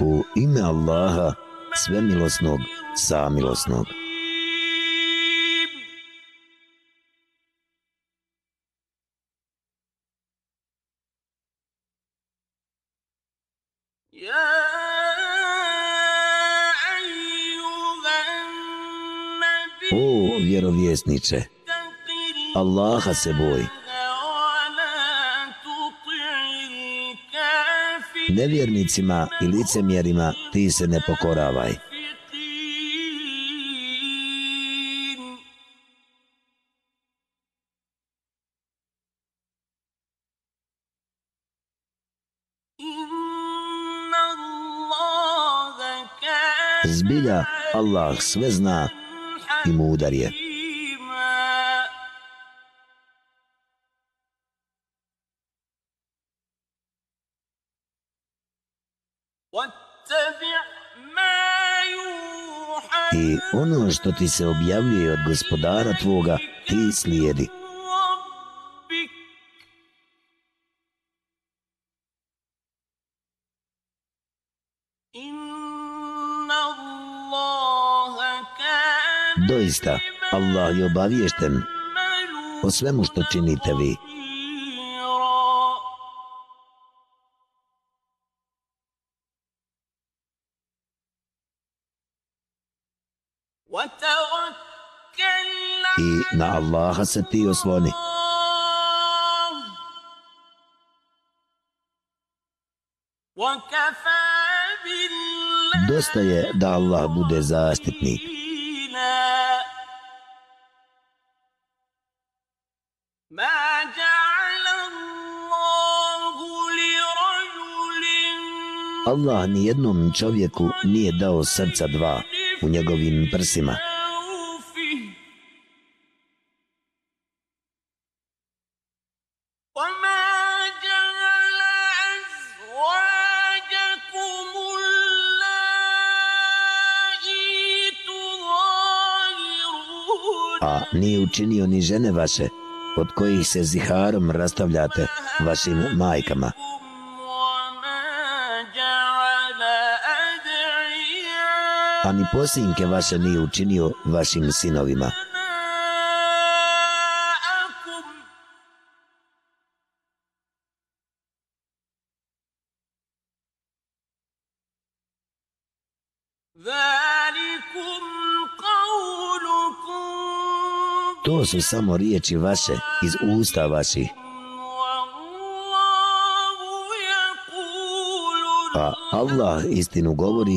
U ime Allaha, svemilosnog, samilosnog. O vjerovjesniče, Allaha se boj. Nevjernicima i licemjerima ti se ne pokoravaj. Zbilja Allah sve zna i mudar je. Ono što ti se objavljuje od gospodara tvoga, ti slijedi. Doista, Allah je obaviješten o svemu što činite vi. Na Allaha se ti osloni. Dosta je da Allah bude zaštitnik. Allah ni jednom čovjeku nije dao srca dva u njegovim prsima. Činio učinio ni žene vaše, od kojih se ziharom rastavljate vašim majkama. a ni posinke vaše nije učinio vašim sinovima. To su samo riječi vaše iz usta vaših. A Allah istinu govori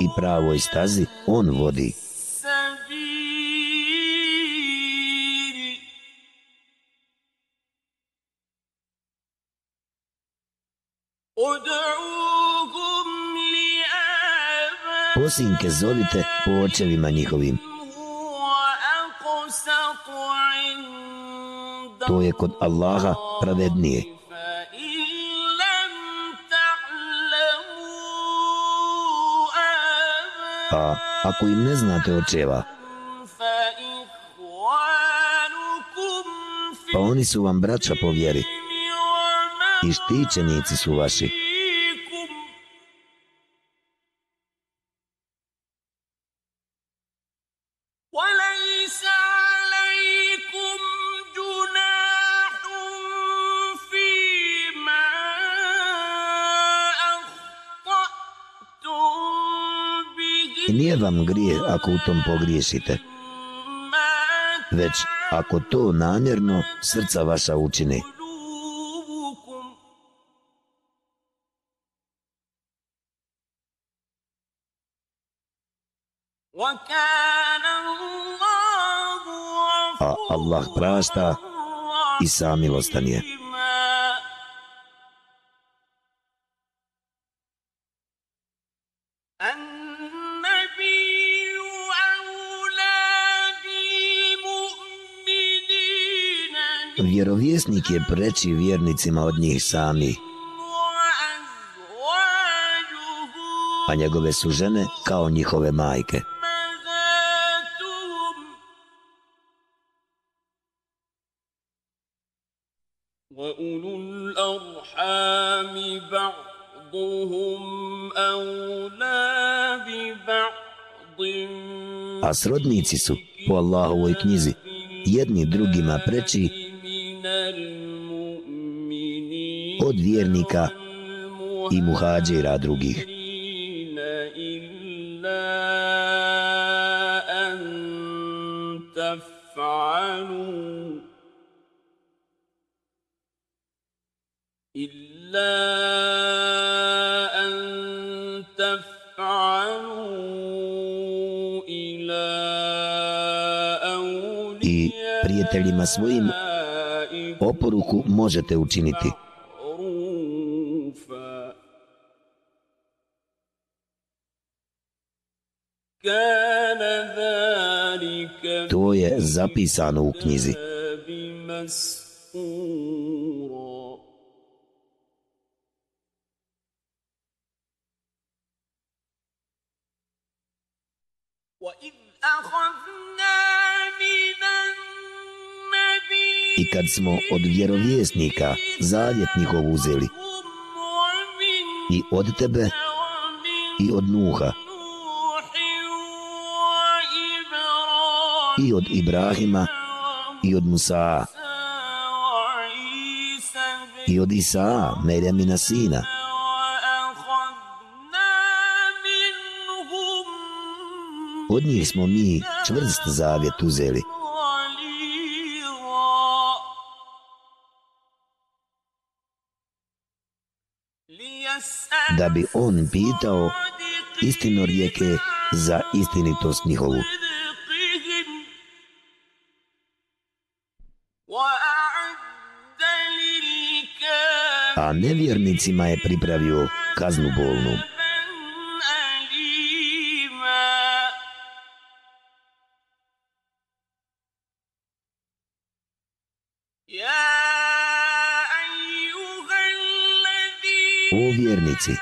i pravoj stazi on vodi. Posinke zovite po očevima njihovim. To je kod Allaha pravednije. A ako im ne znate očeva, pa oni su vam braća po vjeri i štićenici su vaši. Ako u tom pogriješite. Već ako to namjerno srca vaša učini. A Allah prašta i samilostan je. Vjerovjesnik je preći vjernicima od njih sami, a njegove su žene kao njihove majke. A srodnici su, po Allahovoj knjizi, jedni drugima preći vjernika i muhađira drugih. I prijateljima svojim oporuku možete učiniti. Je zapisano u knjizi. I kad smo od vjerovjesnika zavjet njihov uzeli i od tebe i od Nuha i od Ibrahima i od Musa i od Isa, Merjamina sina Od njih smo mi čvrst zavjet uzeli. Da bi on pitao istino rijeke za istinitost njihovu. A nevjernicima je pripravio kaznu bolnu. O vjernici,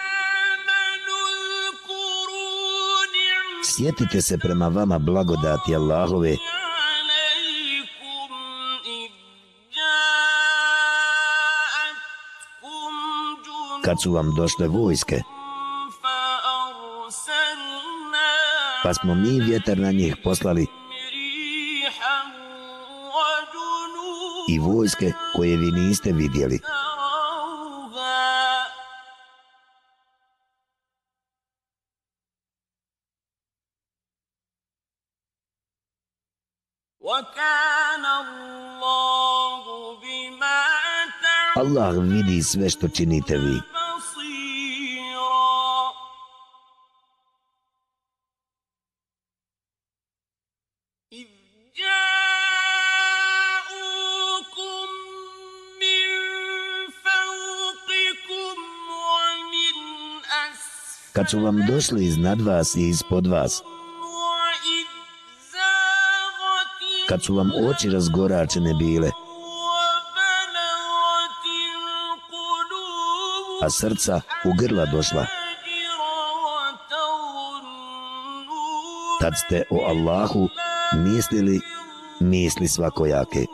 sjetite se prema vama blagodati Allahove kad su vam došle vojske pa smo mi vjetar na njih poslali i vojske koje vi niste vidjeli. Allah vidi sve što činite vi. Kad su vam došli iznad vas i ispod vas, kad su vam oči razgoračene bile, a srca u grla došla. Tad ste o Allahu mislili misli svakojake.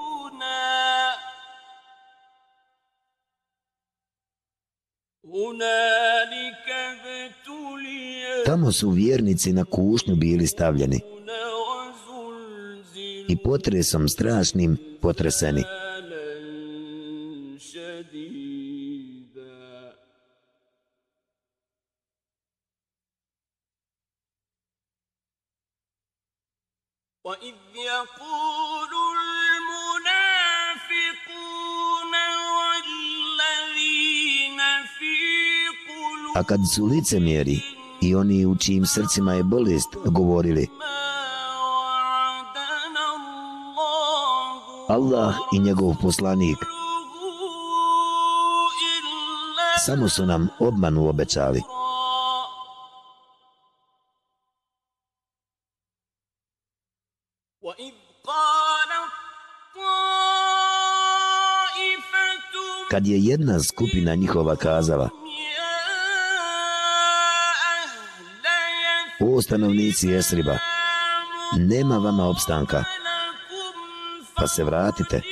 Tamo su vjernici na kušnju bili stavljeni i potresom strašnim potreseni. A kad su licemjeri i oni u čijim srcima je bolest govorili Allah i njegov poslanik samo su nam obmanu obećali. Kad je jedna skupina njihova kazala stanovnici Jesriba, nema vama opstanka, pa se vratite.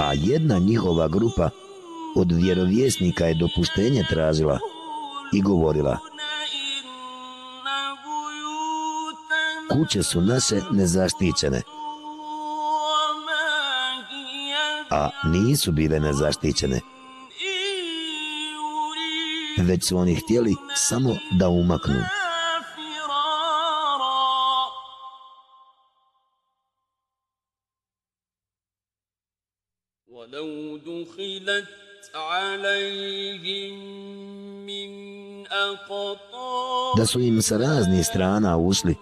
A jedna njihova grupa od vjerovjesnika je dopuštenje tražila i govorila Kuće su naše nezaštićene. A nisu bile nezaštićene već su oni htjeli samo da umaknu da su im sa raznih strana ušli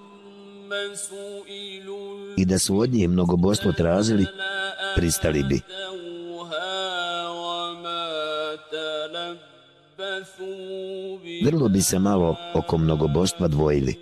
i da su od njih mnogobostvo tražili, pristali bi. Vrlo bi se malo oko mnogoboštva dvojili.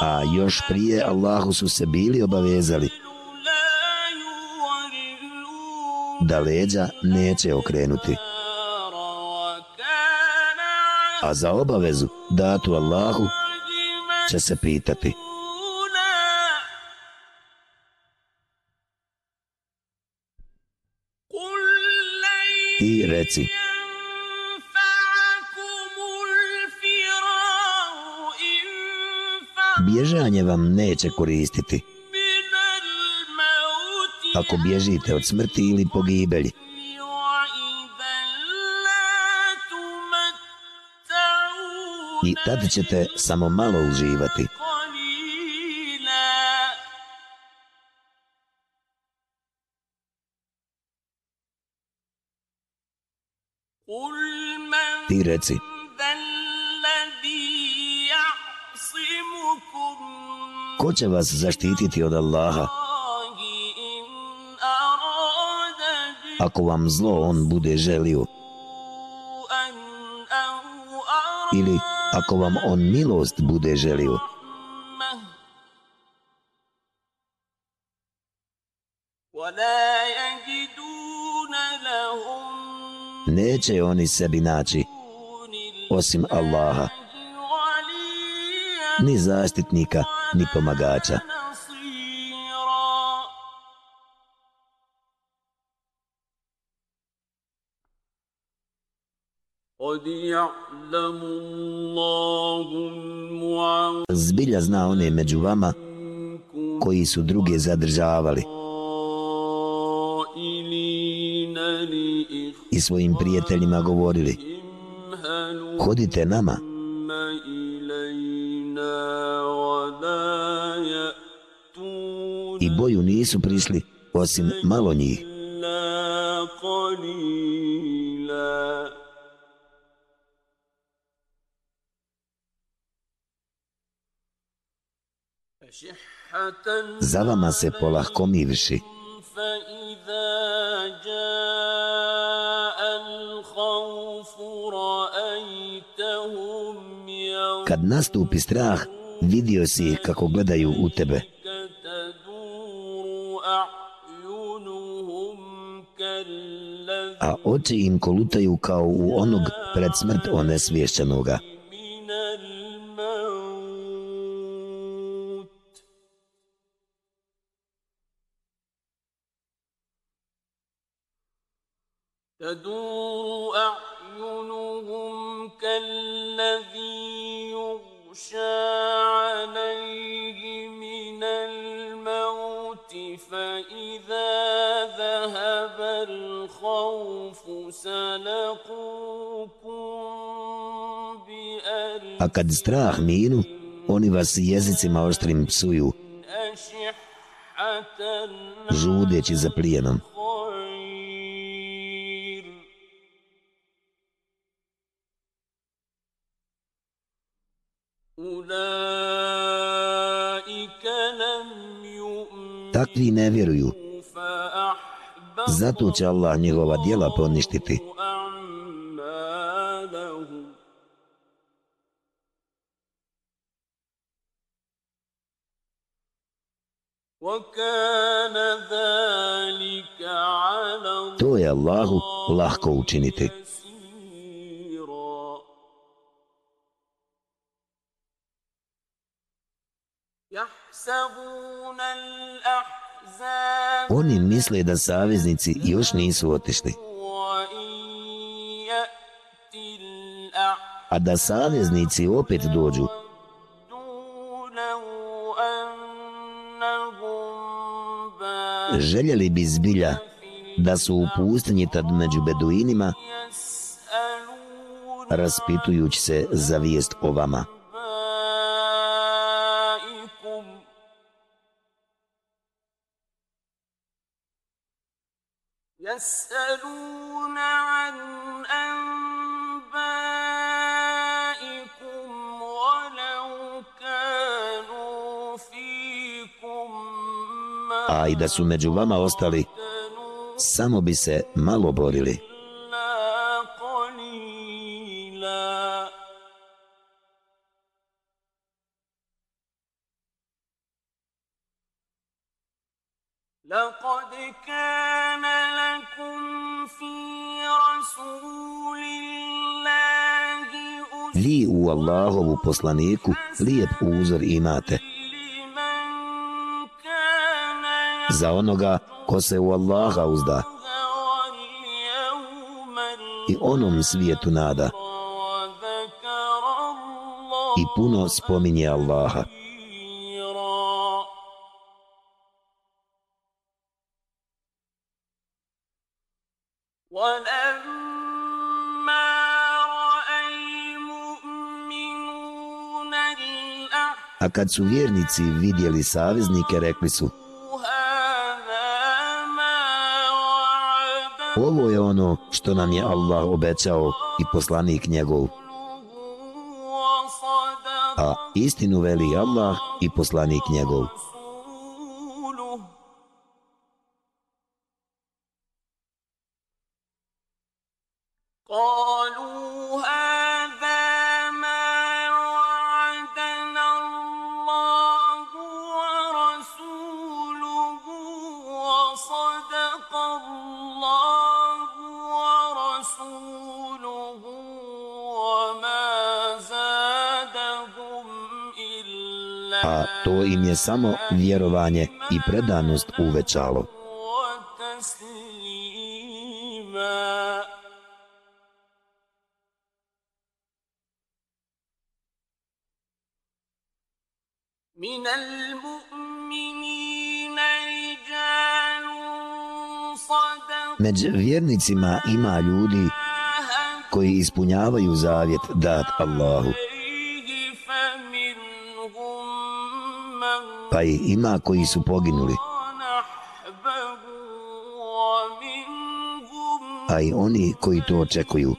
A još prije Allahu su se bili obavezali da leđa neće okrenuti. A za obavezu datu Allahu će se pitati. Ti reci, bježanje vam neće koristiti. Ako bježite od smrti ili pogibelji. I tad ćete samo malo uživati. Ti reci, Ko će vas zaštititi od Allaha? Ako vam zlo on bude želio. Ili ako vam on milost bude želio. Neće oni sebi naći osim Allaha ni zaštitnika ni pomagača. Zbilja zna one među vama koji su druge zadržavali i svojim prijateljima govorili. hodite nama. i boju nisu prišli osim malo njih. Za vama se polahko miriši. Kad nastupi strah, vidio si kako gledaju u tebe. a oči im kolutaju kao u onog pred smrt onesvješćenoga. A kad strah minu, oni vas jezicima oštrim psuju, žudeći za plijenom. Takvi ne vjeruju, zato će Allah njihova dijela poništiti. to je Allahu lahko učiniti. Oni misle da saveznici još nisu otišli. A da saveznici opet dođu, željeli bi zbilja da su u pustinji tad među beduinima, raspitujući se za vijest o vama. A i da su među vama ostali, samo bi se malo borili. Poslaniku lijep uzor imate. Za onoga ko se u Allaha uzda i onom svijetu nada i puno spominje Allaha. A kad su vjernici vidjeli saveznike, rekli su Ovo je ono što nam je Allah obećao i poslanik njegov. A istinu veli Allah i poslanik njegov. Samo vjerovanje i predanost uvećalo. Među vjernicima ima ljudi koji ispunjavaju zavjet dat Allahu. Pa i ima koji su poginuli. A i oni koji to očekuju.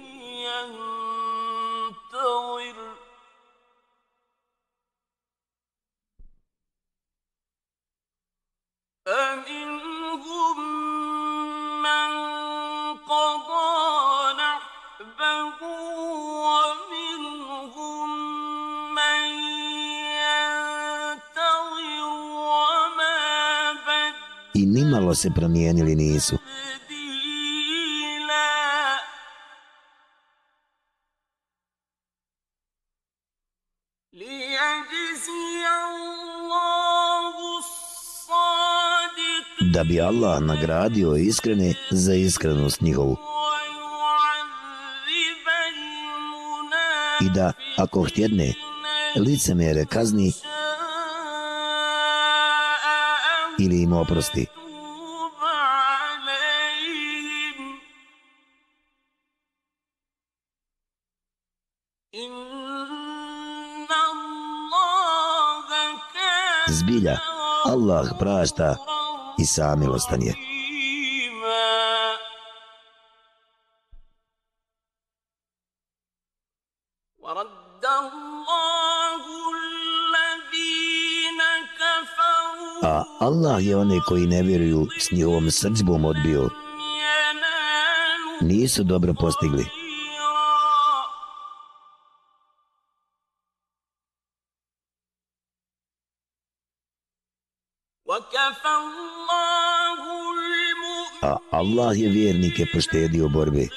I nimalo se promijenili nisu. Da bi Allah nagradio iskrene za iskrenost njihovu. I da, ako htjedne, licemere kazni ili im oprosti. Zbilja, Allah prašta i samilostan je. Allah je one koji ne vjeruju s njihovom srđbom odbio. Nisu dobro postigli. a Allah je vjernike poštedio borbe.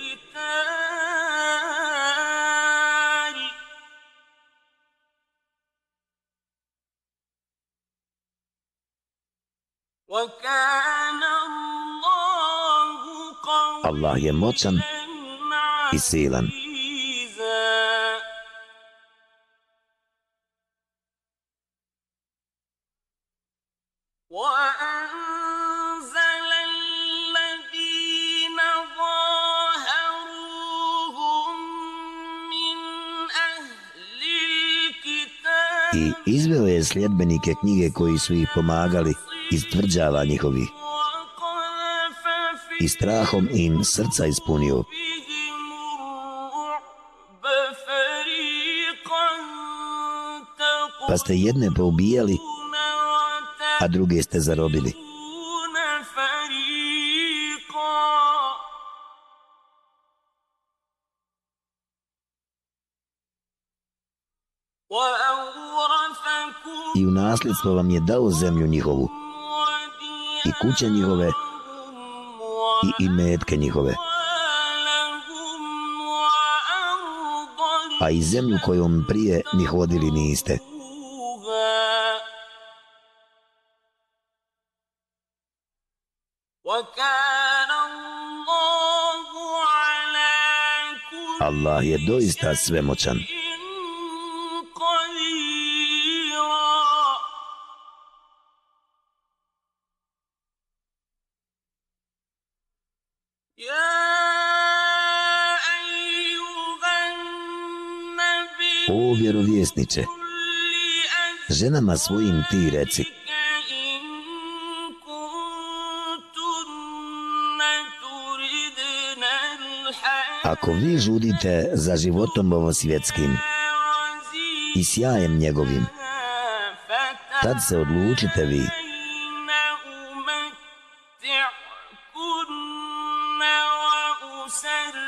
Allah je moćan i silan. I izveo je sljedbenike knjige koji su ih pomagali iz tvrđava njihovih i strahom im srca ispunio. Pa ste jedne poubijali, a druge ste zarobili. I u nasljedstvo vam je dao zemlju njihovu i kuće njihove i imetke njihove. A i zemlju kojom prije ni hodili niste. Allah je doista svemoćan. Ženama svojim ti reci, Ako vi žudite za životom ovo svjetskim i sjajem njegovim, tad se odlučite vi.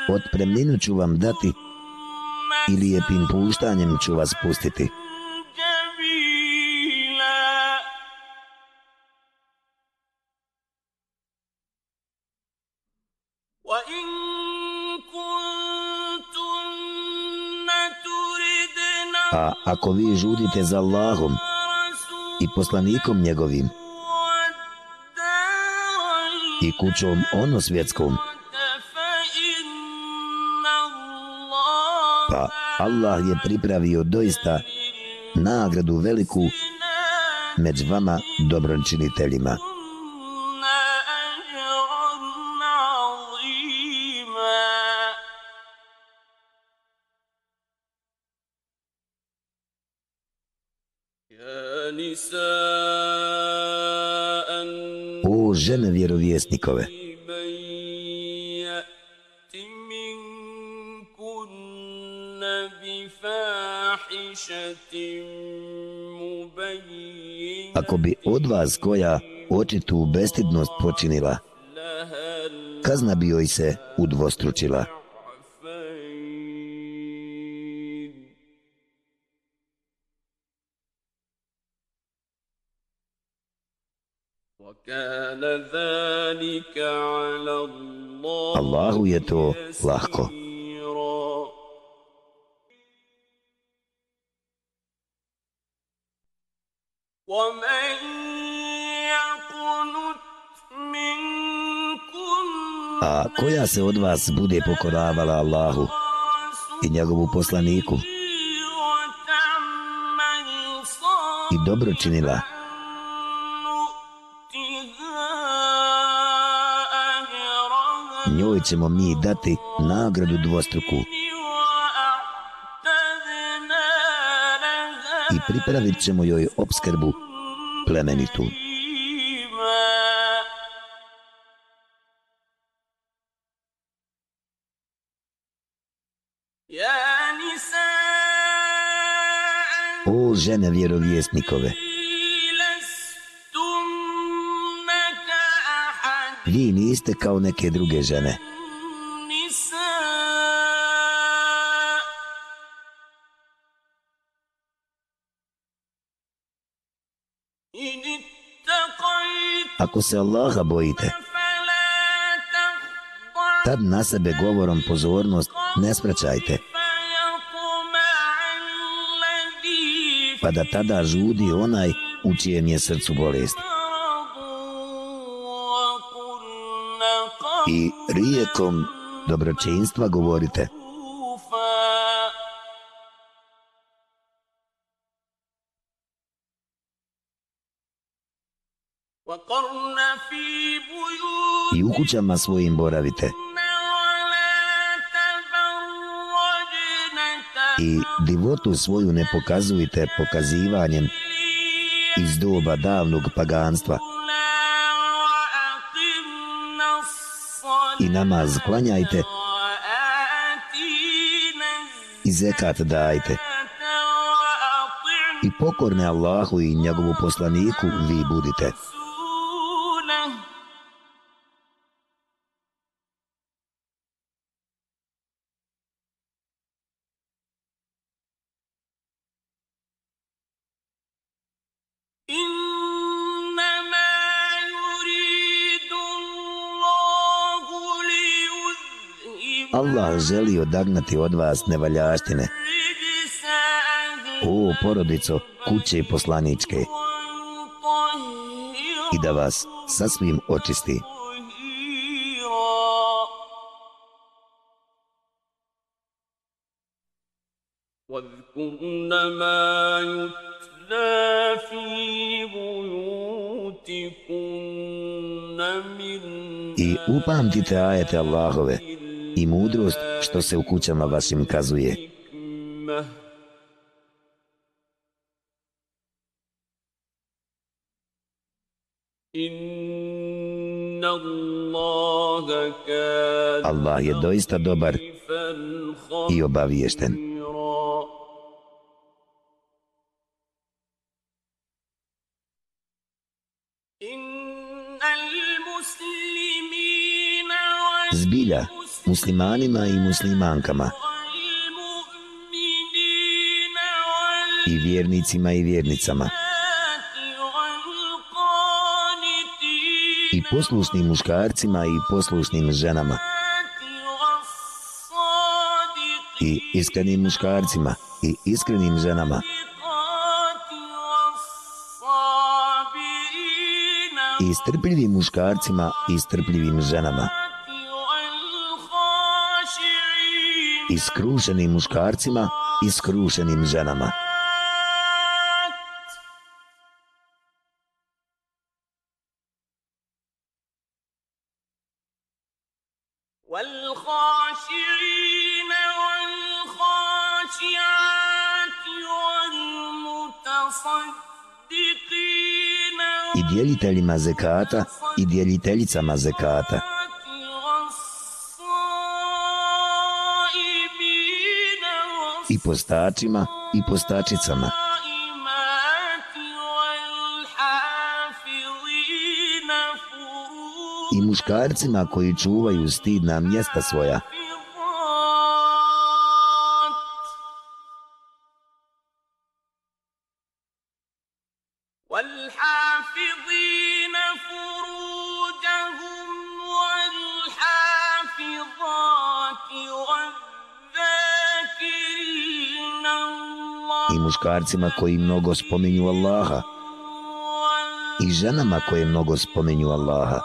Otpremninu ću vam dati ili lijepim puštanjem ću vas pustiti. Ako vi žudite za Allahom i poslanikom njegovim i kućom ono svjetskom, pa Allah je pripravio doista nagradu veliku među vama dobročiniteljima. O vjerovjesnikove, Ako bi od vas koja očitu bestidnost počinila, kazna bi joj se udvostručila. Lahko. A koja se od vas bude pokoravala Allahu i njegovu poslaniku i dobro činila, njoj ćemo mi dati nagradu dvostruku i pripravit ćemo joj obskrbu plemenitu. O žene vjerovjesnikove, vi niste kao neke druge žene. Ako se Allaha bojite, tad na sebe govorom pozornost ne spraćajte. Pa da tada žudi onaj u čijem je srcu bolest. I rijekom dobročinstva govorite. I u kućama svojim boravite. I divotu svoju ne pokazujte pokazivanjem iz doba davnog paganstva. I namaz klanjajte i zekat dajte. I pokorne Allahu i njegovu poslaniku vi budite. Allah želi odagnati od vas nevaljaštine. O, porodico, kuće poslaničke. I da vas sasvim očisti. I upamtite ajete Allahove i mudrost što se u kućama vašim kazuje. Allah je doista dobar i obaviješten. Zbilja, muslimanima i muslimankama. I vjernicima i vjernicama. I poslušnim muškarcima i poslušnim ženama. I iskrenim muškarcima i iskrenim ženama. I strpljivim muškarcima i strpljivim ženama. I skrušenim muškarcima i skrušenim ženama. I djeliteljima zekata i djeliteljicama zekata. I postačima i postačicama. I muškarcima koji čuvaju stidna mjesta svoja. Muškarcima koji mnogo spominju Allaha i ženama koje mnogo spominju Allaha.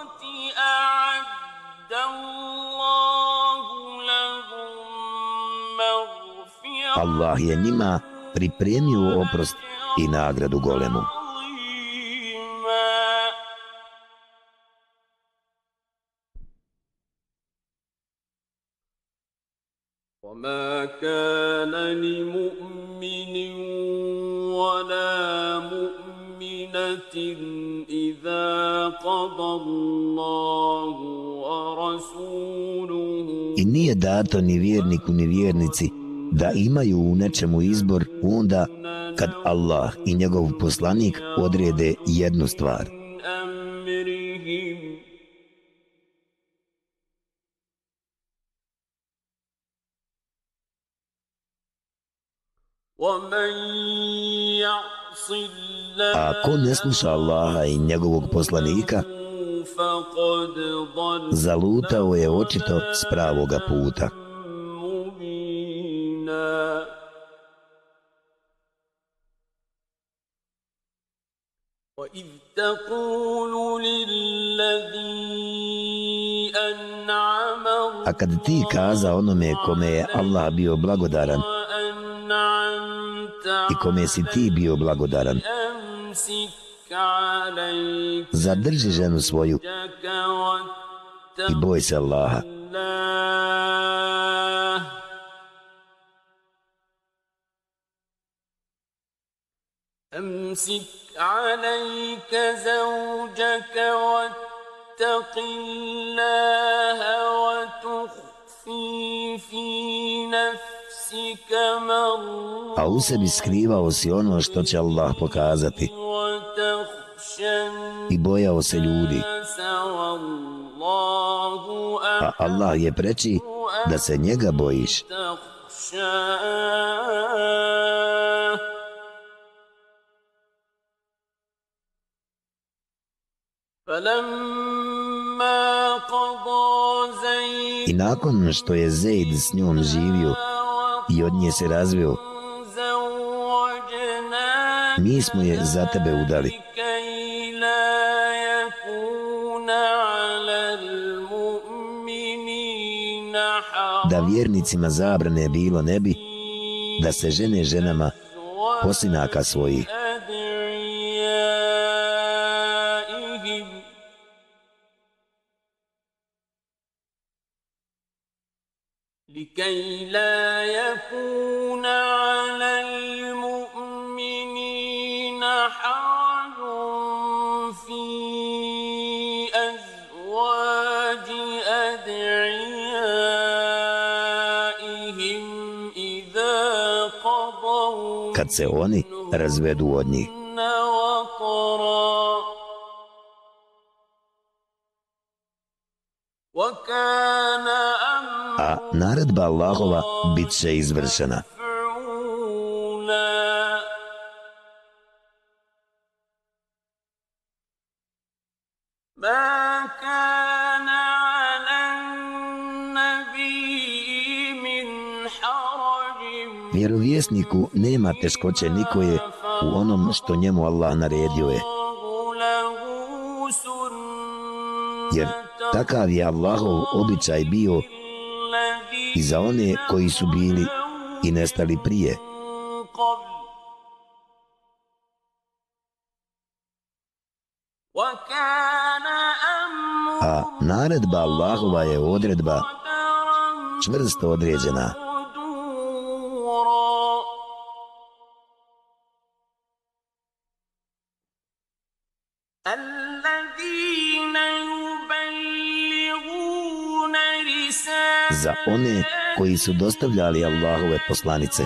Allah je njima pripremio oprost i nagradu golemu. Dato ni vjerniku ni vjernici da imaju u nečemu izbor onda kad Allah i njegov poslanik odrede jednu stvar. A ko ne sluša Allaha i njegovog poslanika, Zalutao je očito s pravoga puta. A kad ti kaza onome kome je Allah bio blagodaran i kome si ti bio blagodaran, zadrži ženu svoju i boj se Allaha. أمسك عليك زوجك واتق الله وتخفي في نفسك A u sebi skrivao si ono što će Allah pokazati i bojao se ljudi. A Allah je preči da se njega bojiš. I nakon što je Zaid s njom živio i od nje se razvio, mi smo je za tebe udali. Da vjernicima zabrane bilo ne bi, da se žene ženama posinaka svojih. لكي لا يكون على المؤمنين حرج في أزواج أدعيائهم إذا قضوا kad se oni. Naredba Allahova bit će izvršena. Vjerovjesniku nema teškoće nikoje u onom što njemu Allah naredio je. Jer takav je Allahov običaj bio i za one koji su bili i nestali prije. A naredba Allahova je odredba čvrsto određena. Za one koji su dostavljali Allahove poslanice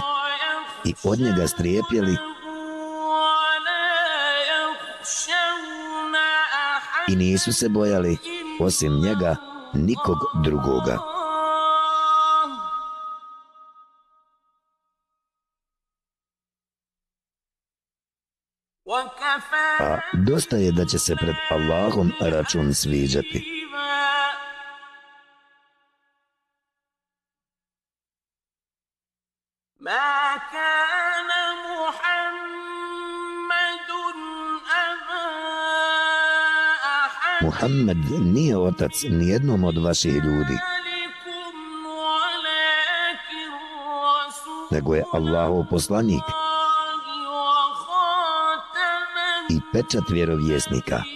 i od njega strijepjeli i nisu se bojali osim njega nikog drugoga. A dosta je da će se pred Allahom račun sviđati. Muhammed nije otac nijednom od vaših ljudi, nego je Allahov poslanik i pečat vjerovjesnika.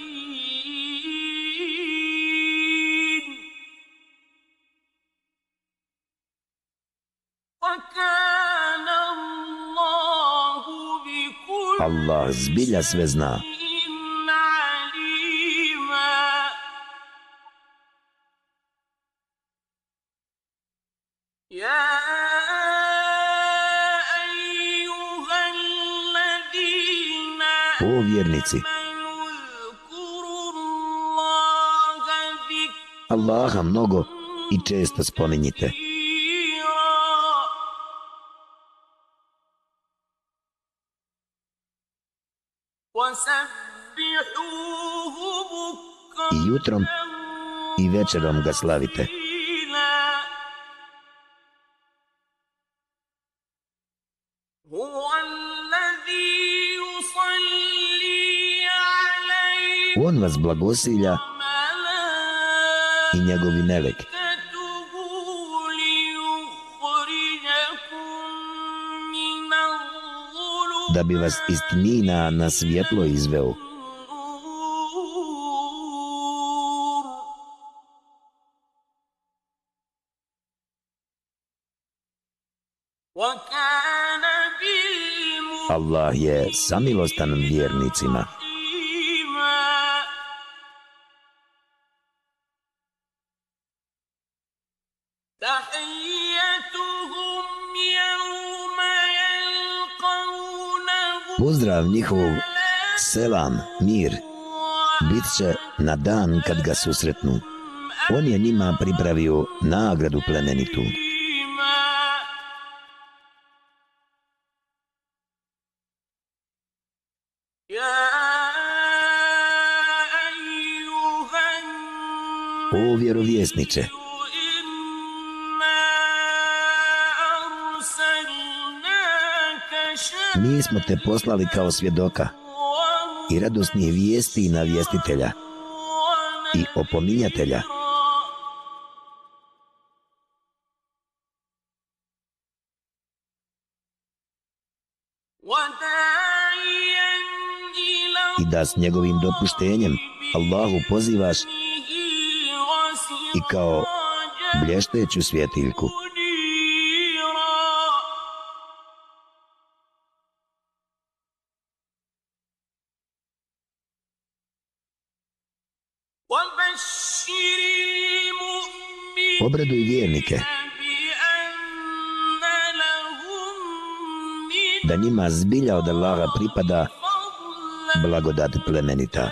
Allah zbilja sve zna. O vjernici, Allaha mnogo i često spominjite. I jutrom i večerom ga slavite. On vas blagosilja i njegovi meleki. Da bi vas iz tmina na svjetlo izveo. Allah je samilostan vjernicima. Pozdrav njihovog selam, mir, bit će na dan kad ga susretnu. On je njima pripravio nagradu plemenitu. O vjerovjesniče, mi smo te poslali kao svjedoka i radosnije vijesti i navjestitelja i opominjatelja. I da s njegovim dopuštenjem Allahu pozivaš i kao blješteću svjetiljku. Obraduj vjernike da njima zbilja od Allaha pripada blagodat plemenita.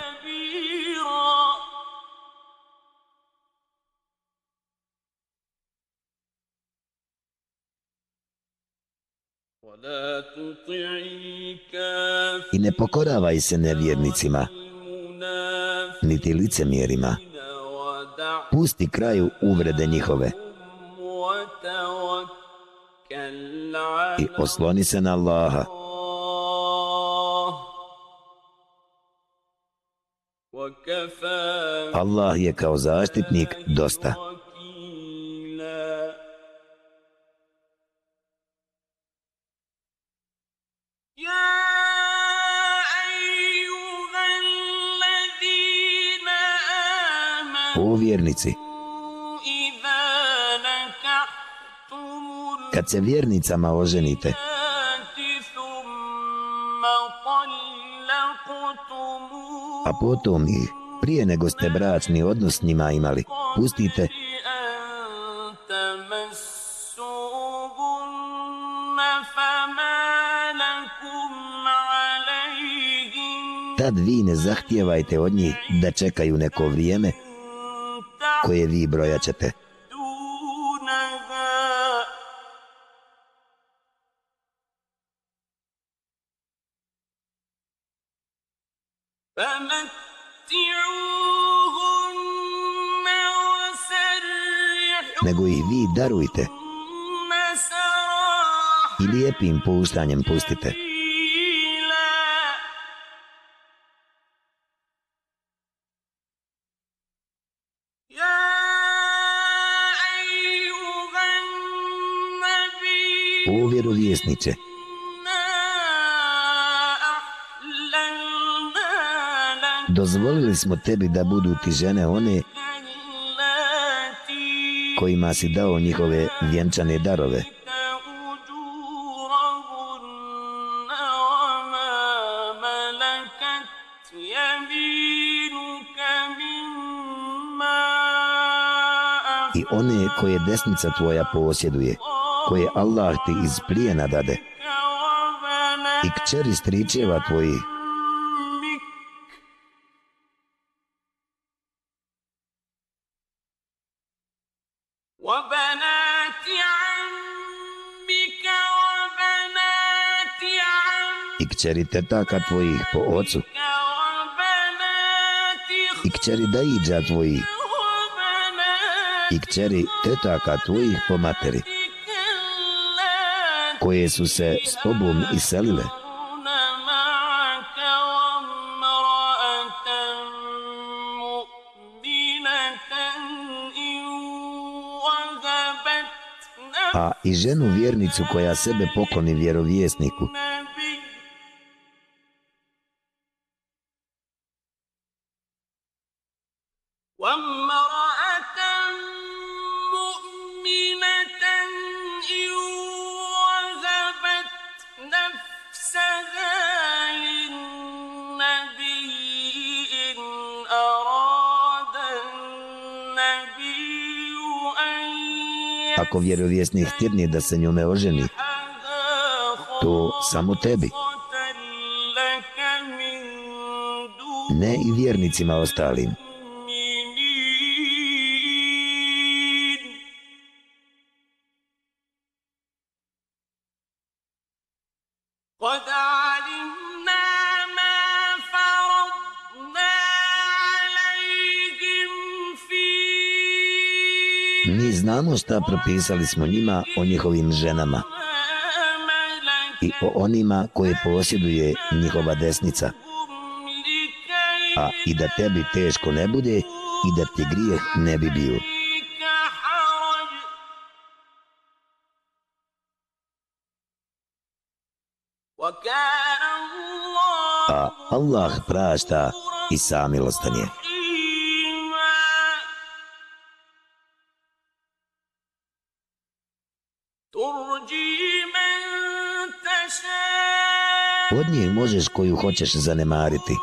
I ne pokoravaj se nevjernicima, niti licemjerima. Pusti kraju uvrede njihove. I osloni se na Allaha. Allah je kao zaštitnik dosta. Vjernici, kad se vjernicama oženite, a potom ih, prije nego ste bračni odnos s njima imali, pustite. Tad vi ne zahtijevajte od njih da čekaju neko vrijeme koje vi brojaćete. Nego ih vi darujte i lijepim puštanjem pustite. Vjerovjesniče, dozvolili smo tebi da budu ti žene one kojima si dao njihove vjenčane darove. I one koje desnica tvoja posjeduje koje Allah ti iz plijena dade. I kćeri stričeva tvoji. I kćeri tetaka tvojih po ocu. I kćeri Daidža tvojih. I kćeri tetaka tvojih po materi koje su se s tobom iselile. A i ženu vjernicu koja sebe pokloni vjerovjesniku. Ako vjerovjesnik htjedni da se njome oženi, to samo tebi. Ne i vjernicima ostalim. Znamo šta propisali smo njima o njihovim ženama i o onima koje posjeduje njihova desnica. A i da tebi teško ne bude i da ti grijeh ne bi bio. A Allah prašta i samilostan je. Od njih možeš koju hoćeš zanemariti.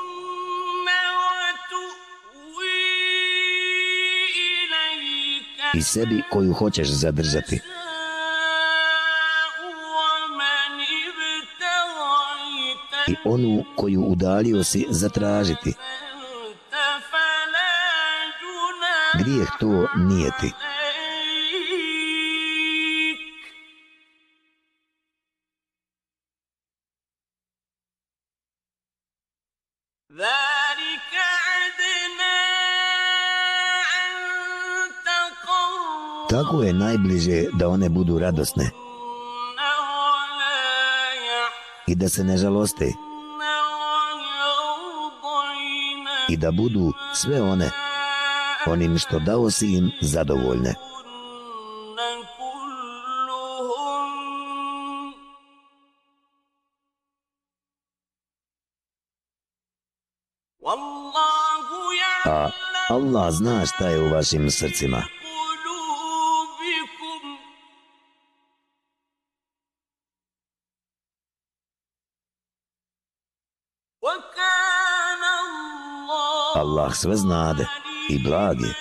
I sebi koju hoćeš zadržati. I onu koju udalio si zatražiti. Grijeh to nije ti. Je najbliže da one budu radosne i da se ne žaloste i da budu sve one onim što dao si im zadovoljne. A Allah zna šta je u vašim srcima. Allah sve znade i blag je.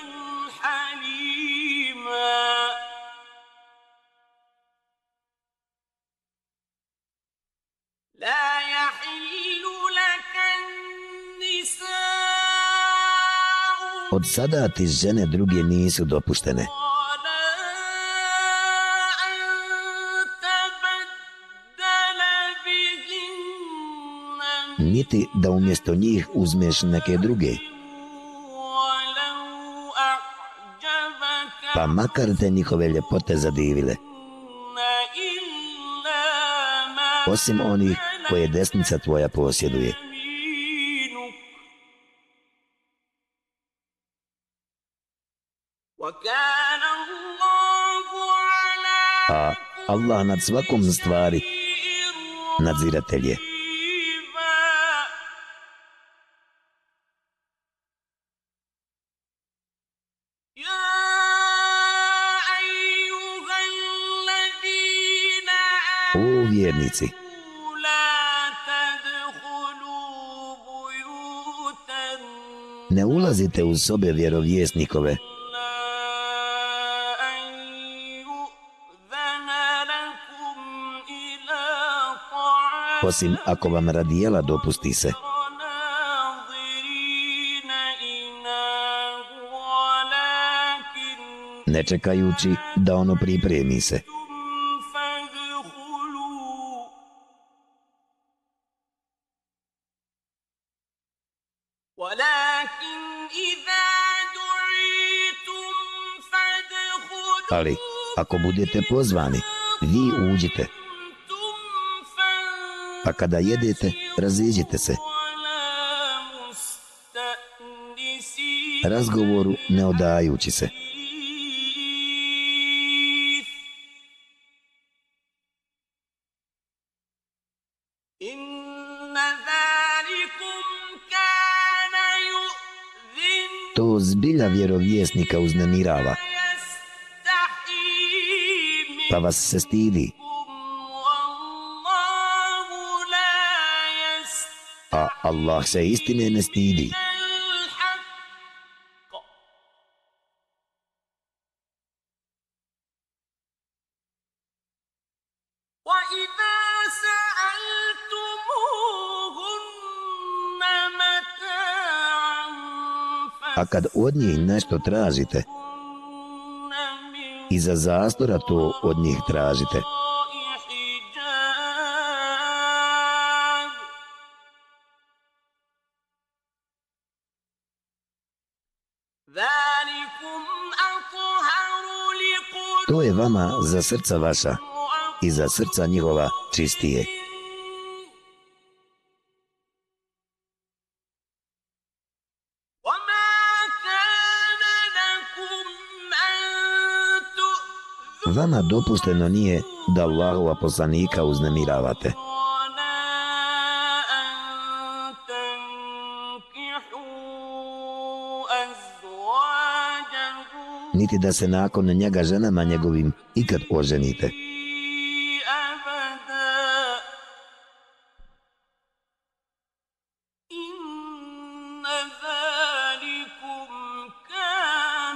Od sada ti žene druge nisu dopuštene. Niti da umjesto njih uzmeš neke druge. Pa makar te njihove ljepote zadivile. Osim onih koje desnica tvoja posjeduje. A Allah nad svakom stvari nadziratelj je. Ne ulazite u sobe vjerovjesnikove. Osim ako vam radijela dopusti se. Ne čekajući da ono pripremi se. Ali, ako budete pozvani, vi uđite. A kada jedete, raziđite se. Razgovoru ne odajući se. To zbilja vjerovjesnika uznemirava. Pa vas se stidi. A Allah se istine ne stidi. A kad od njih nešto tražite, iza zastora to od njih tražite. To je vama za srca vaša i za srca njihova čistije. Vama dopušteno nije da Allahova poslanika uznemiravate. Niti da se nakon njega ženama njegovim ikad oženite.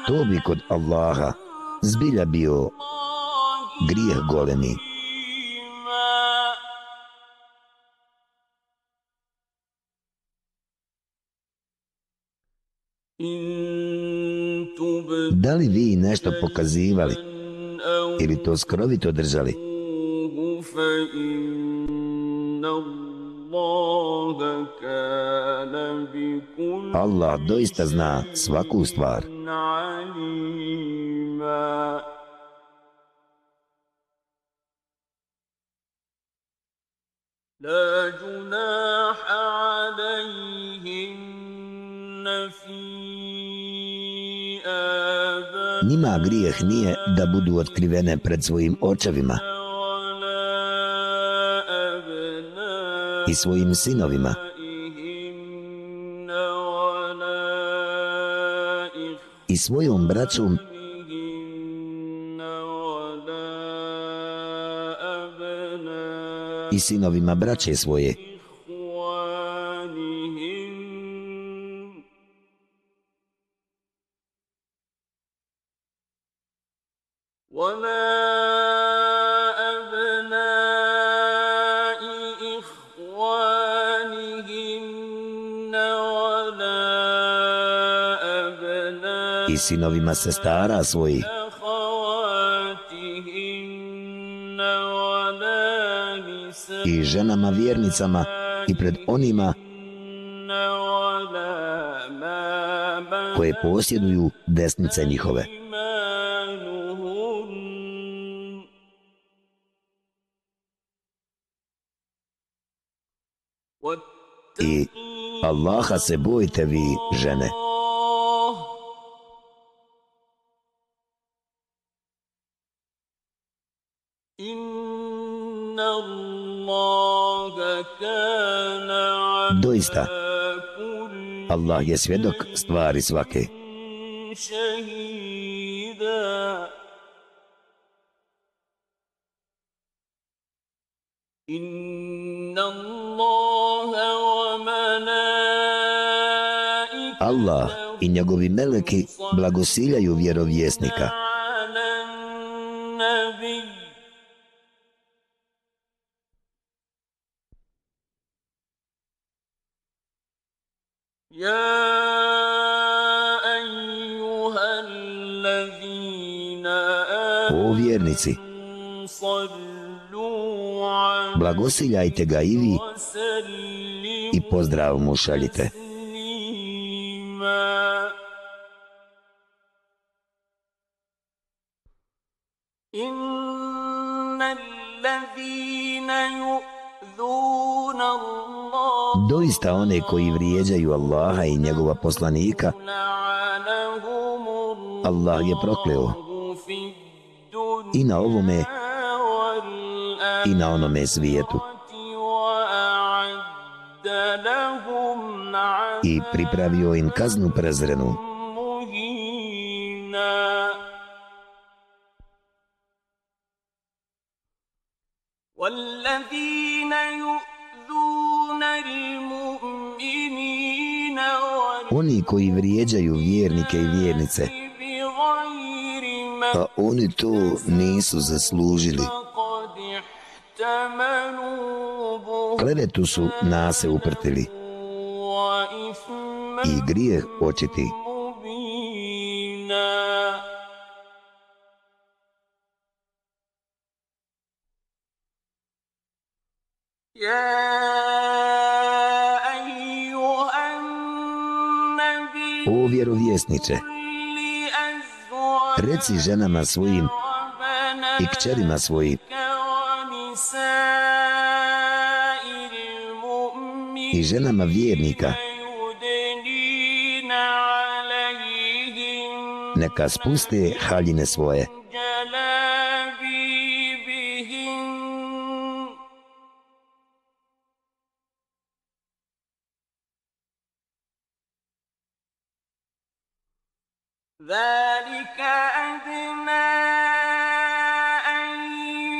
To bi kod Allaha zbilja bio grijeh golemi. Da li vi nešto pokazivali ili to skrovito držali? Allah doista zna svaku stvar. لا جناح عليهن في Nima grijeh nije da budu otkrivene pred svojim očevima i svojim sinovima i svojom braćom i sinovima braće svoje. I sinovima sestara svojih. I ženama vjernicama i pred onima koje posjeduju desnice njihove. I Allaha se bojte vi, žene. Inna Doista, Allah je svjedok stvari svake. Allah i njegovi meleki blagosiljaju vjerovjesnika. O vjernici, blagosiljajte ga i vi i pozdrav mu šaljite. Doista one koji vrijeđaju Allaha i njegova poslanika, Allah je prokleo i na ovome i na onome svijetu. I pripravio im kaznu prezrenu. Oni koji vrijeđaju vjernike i vjernice, a oni to nisu zaslužili. Klevetu su nase uprtili i grijeh očiti. O vjerovjesniče, reci ženama svojim i kćerima svojim i ženama vjernika neka spuste haljine svoje.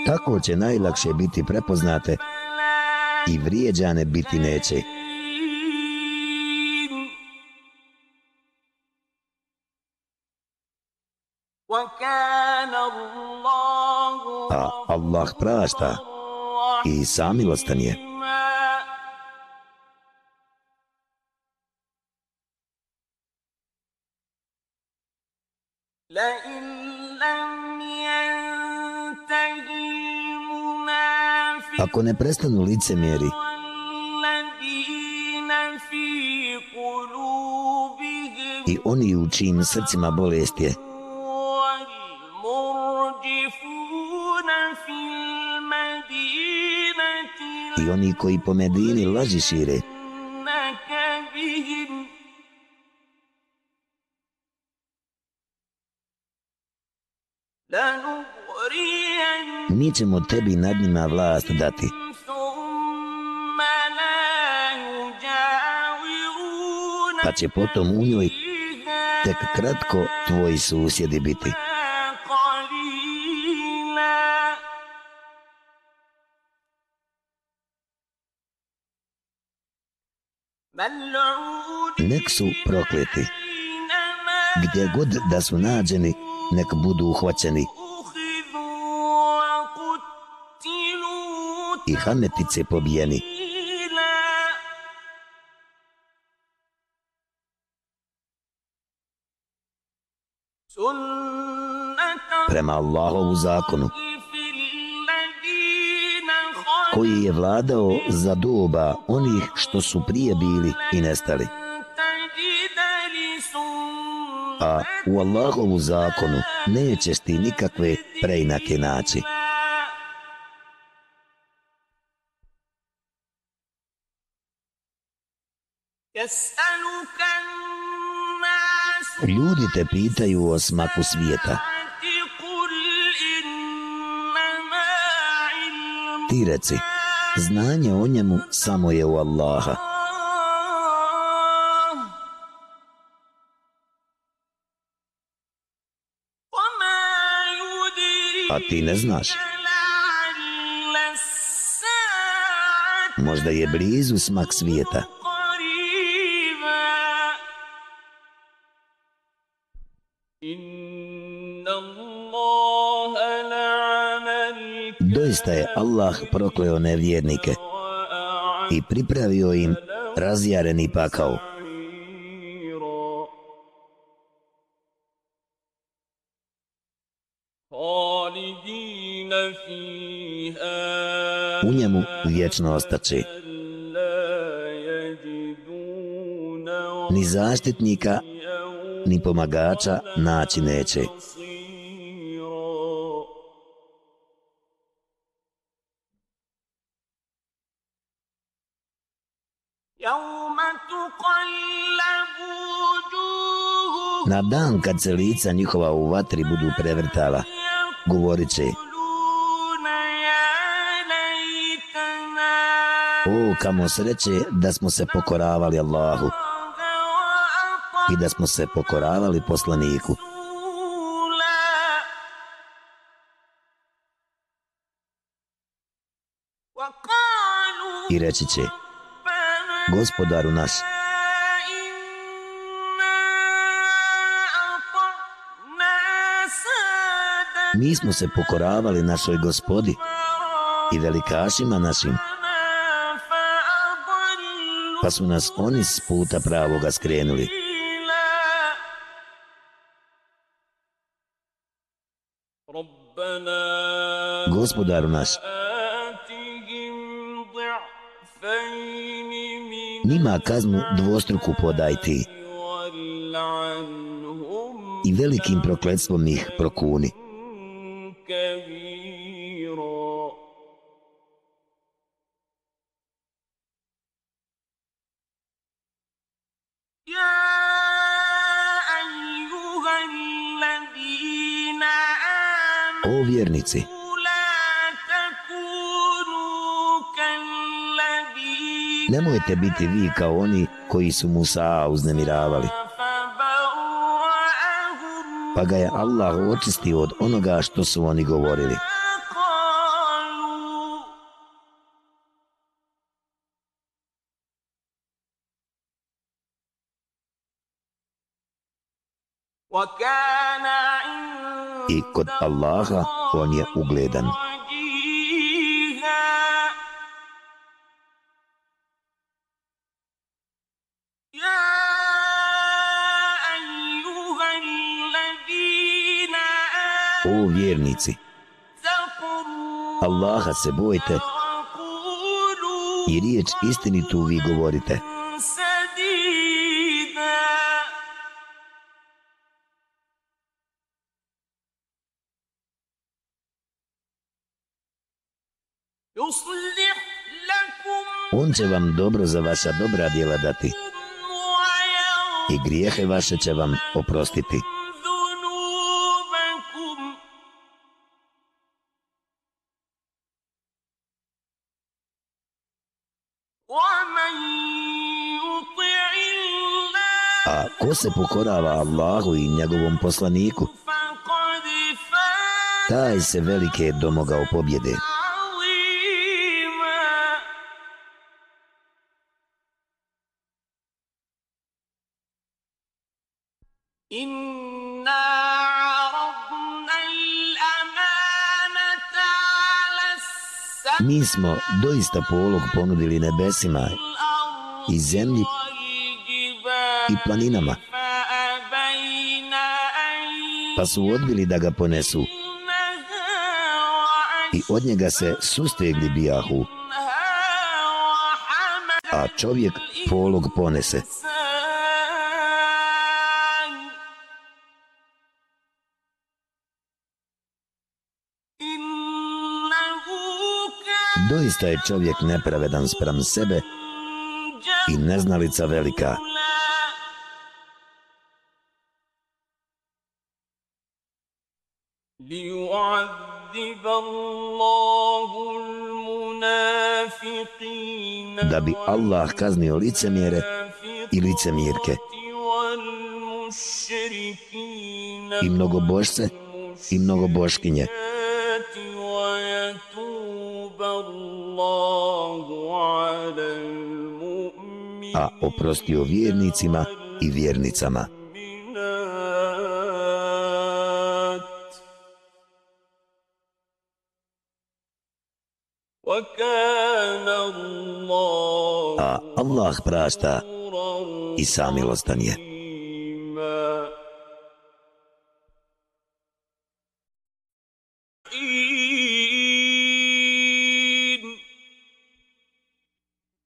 Tako će najlakše biti prepoznate i vrijeđane biti neće. A Allah prašta i samilostan je. Ako ne prestanu lice mjeri, i oni u čijim srcima bolest je, i oni koji po Medini laži šire, mi ćemo tebi nad njima vlast dati. Pa će potom u njoj tek kratko tvoji susjedi biti. Nek su prokleti. Gdje god da su nađeni, nek budu uhvaćeni. I Hanetice pobijeni. Prema Allahovu zakonu, koji je vladao za doba onih što su prije bili i nestali. A u Allahovu zakonu nećeš ti nikakve preinake naći. Ljudi te pitaju o smaku svijeta. Ti reci, znanje o njemu samo je u Allaha. A ti ne znaš. Možda je blizu smak svijeta. Doista je Allah prokleo nevjernike i pripravio im razjareni pakao. U njemu vječno ostaće. Ni zaštitnika, ni pomagača naći neće. Na dan kad se lica njihova u vatri budu prevrtala, govorit će O, kamo sreće da smo se pokoravali Allahu i da smo se pokoravali poslaniku. I reći će, gospodaru naš, mi smo se pokoravali našoj gospodi i velikašima našim, pa su nas oni s puta pravoga skrenuli. Gospodaru naš, njima kaznu dvostruku podaj ti i velikim prokledstvom ih prokuni. Vjernici, Nemojte biti vi kao oni koji su Musa uznemiravali. Pa ga je Allah očistio od onoga što su oni govorili. I kod Allaha on je ugledan. O vjernici, Allaha se bojte i riječ istinitu vi govorite. On će vam dobro za vaša dobra djela dati i grijehe vaše će vam oprostiti. A ko se pokorava Allahu i njegovom poslaniku, taj se velike domogao pobjede. Mi smo doista polog ponudili nebesima i zemlji i planinama, pa su odbili da ga ponesu i od njega se sustegli bijahu, a čovjek polog ponese. Doista je čovjek nepravedan sprem sebe i neznalica velika. Da bi Allah kaznio licemjere i licemjerke i mnogobožce i mnogoboškinje a oprostio vjernicima i vjernicama. A Allah prašta i samilostan je.